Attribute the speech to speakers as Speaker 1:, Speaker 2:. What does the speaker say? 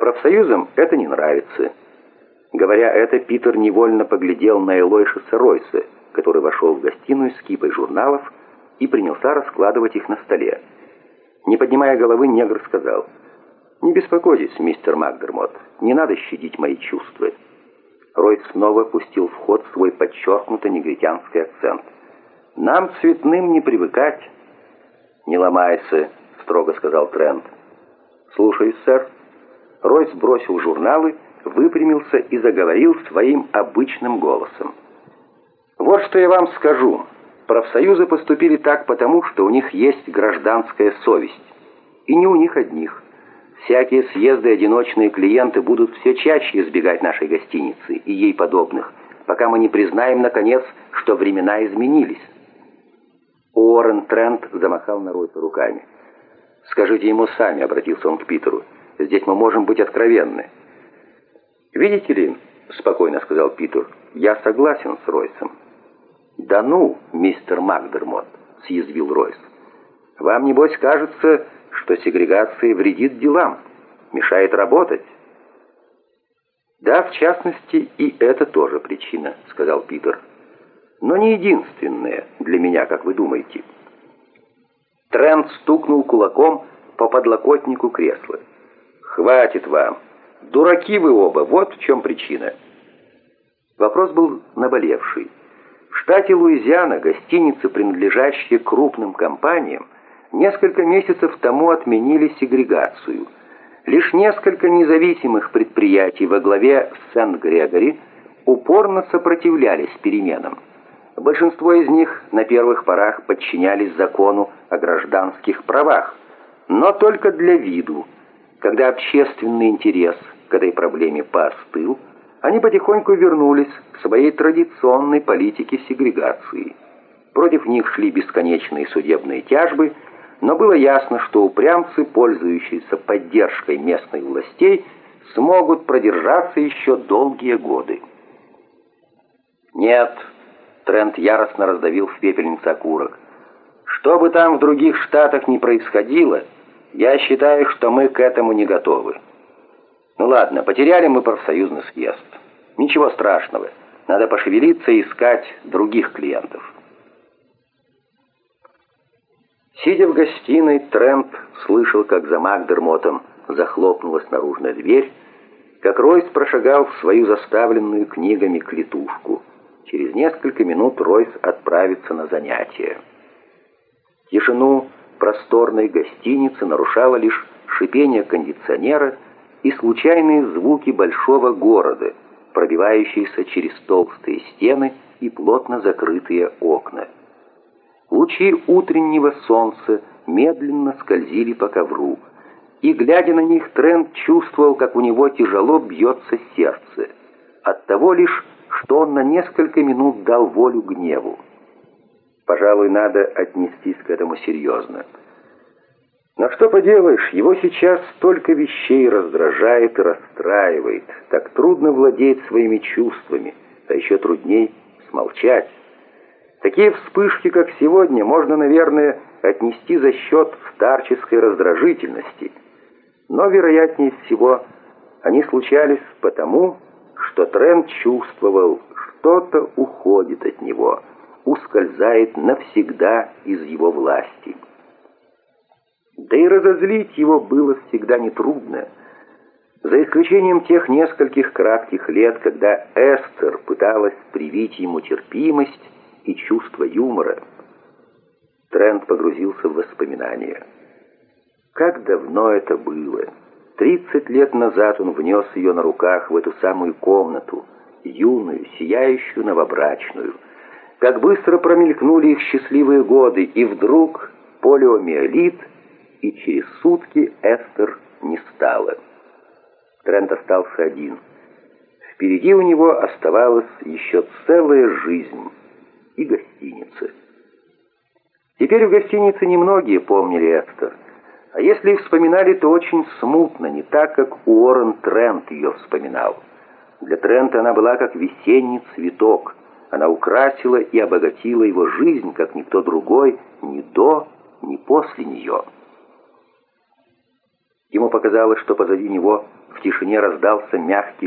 Speaker 1: профсоюзам это не нравится. Говоря это, Питер невольно поглядел на Элойшиса Ройса, который вошел в гостиную с кипой журналов и принялся раскладывать их на столе. Не поднимая головы, негр сказал, «Не беспокойтесь, мистер Макдермот, не надо щадить мои чувства». Ройс снова пустил в ход свой подчеркнуто негритянский акцент. «Нам цветным не привыкать». «Не ломайся», — строго сказал Трент. «Слушаюсь, сэр». Ройс бросил журналы, выпрямился и заговорил своим обычным голосом. «Вот что я вам скажу. Профсоюзы поступили так потому, что у них есть гражданская совесть. И не у них одних. Всякие съезды одиночные клиенты будут все чаще избегать нашей гостиницы и ей подобных, пока мы не признаем, наконец, что времена изменились». Уоррен Трент замахал на Ройса руками. «Скажите ему сами», — обратился он к Питеру, — «здесь мы можем быть откровенны». «Видите ли», — спокойно сказал Питер, — «я согласен с Ройсом». «Да ну, мистер Макдермот», — съязвил Ройс. «Вам, небось, кажется, что сегрегация вредит делам, мешает работать». «Да, в частности, и это тоже причина», — сказал Питер. «Но не единственная для меня, как вы думаете». Трент стукнул кулаком по подлокотнику кресла. «Хватит вам! Дураки вы оба, вот в чем причина!» Вопрос был наболевший. В штате Луизиана гостиницы, принадлежащие крупным компаниям, несколько месяцев тому отменили сегрегацию. Лишь несколько независимых предприятий во главе с Сент-Грегори упорно сопротивлялись переменам. Большинство из них на первых порах подчинялись закону о гражданских правах, но только для виду. Когда общественный интерес к этой проблеме поостыл, они потихоньку вернулись к своей традиционной политике сегрегации. Против них шли бесконечные судебные тяжбы, но было ясно, что упрямцы, пользующиеся поддержкой местных властей, смогут продержаться еще долгие годы. Нет, Трент яростно раздавил в пепельнице окурок. Что бы там в других штатах ни происходило, я считаю, что мы к этому не готовы. Ну ладно, потеряли мы профсоюзный съезд. Ничего страшного. Надо пошевелиться и искать других клиентов. Сидя в гостиной, Трент слышал, как за Макдермотом захлопнулась наружная дверь, как Ройс прошагал в свою заставленную книгами клетушку. Через несколько минут Ройс отправится на занятия. Тишину просторной гостиницы нарушало лишь шипение кондиционера и случайные звуки большого города, пробивающиеся через толстые стены и плотно закрытые окна. Лучи утреннего солнца медленно скользили по ковру, и, глядя на них, Трент чувствовал, как у него тяжело бьется сердце. От того лишь, что он на несколько минут дал волю гневу. Пожалуй, надо отнестись к этому серьезно. Но что поделаешь, его сейчас столько вещей раздражает и расстраивает. Так трудно владеть своими чувствами, а еще трудней смолчать. Такие вспышки, как сегодня, можно, наверное, отнести за счет старческой раздражительности. Но, вероятнее всего, они случались потому, что Трент чувствовал, что-то уходит от него, ускользает навсегда из его власти. Да и разозлить его было всегда нетрудно. За исключением тех нескольких кратких лет, когда Эстер пыталась привить ему терпимость и чувство юмора, Трент погрузился в воспоминания. Как давно это было! Тридцать лет назад он внес ее на руках в эту самую комнату, юную, сияющую новобрачную. Как быстро промелькнули их счастливые годы, и вдруг полиомиелит, и через сутки Эстер не стала. Трент остался один. Впереди у него оставалась еще целая жизнь и гостиница. Теперь в гостинице немногие помнили Эстер. А если и вспоминали, то очень смутно, не так, как Уоррен Трент ее вспоминал. Для Трента она была как весенний цветок. Она украсила и обогатила его жизнь, как никто другой, ни до, ни после нее. Ему показалось, что позади него В тишине раздался мягкий